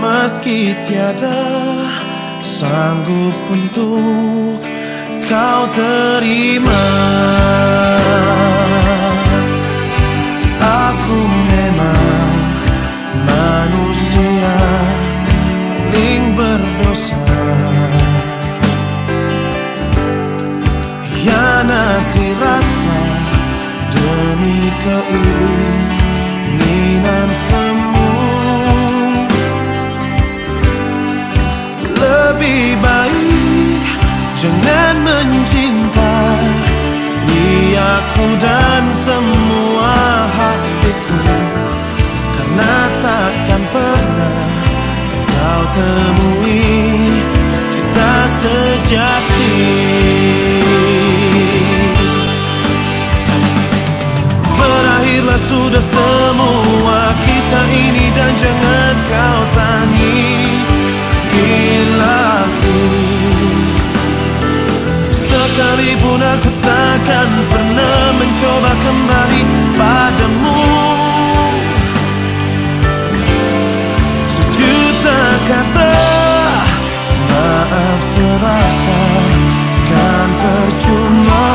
Meski tiada sanggup untuk kau terima. Aku memang manusia paling berdosa. Hianati rasa demi keinginan Sekalipun aku takkan pernah mencoba kembali padamu. Sejuta kata maaf terasa kan percuma.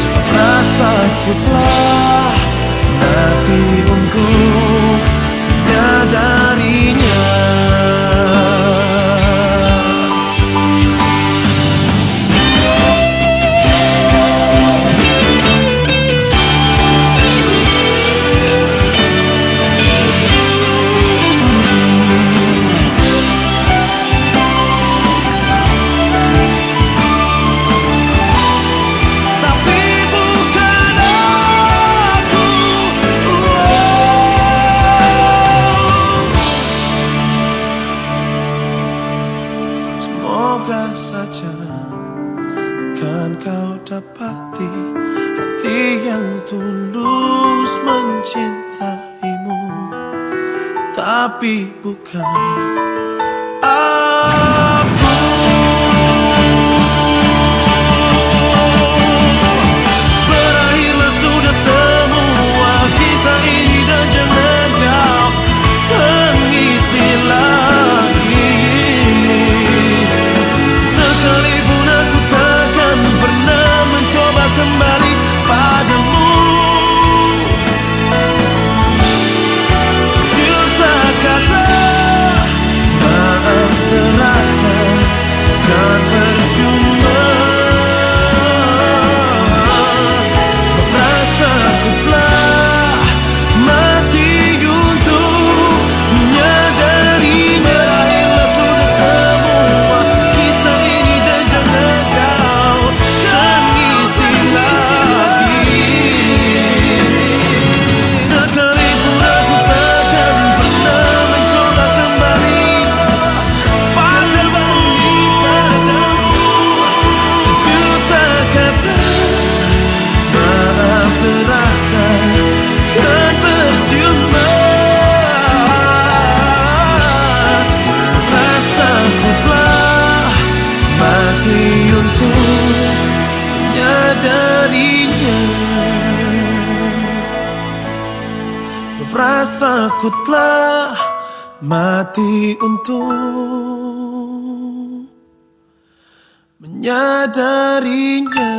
Sebab rasaku telah kau dapati Hati yang tulus mencintaimu. Tapi bukan Rasaku telah mati untuk menyadarinya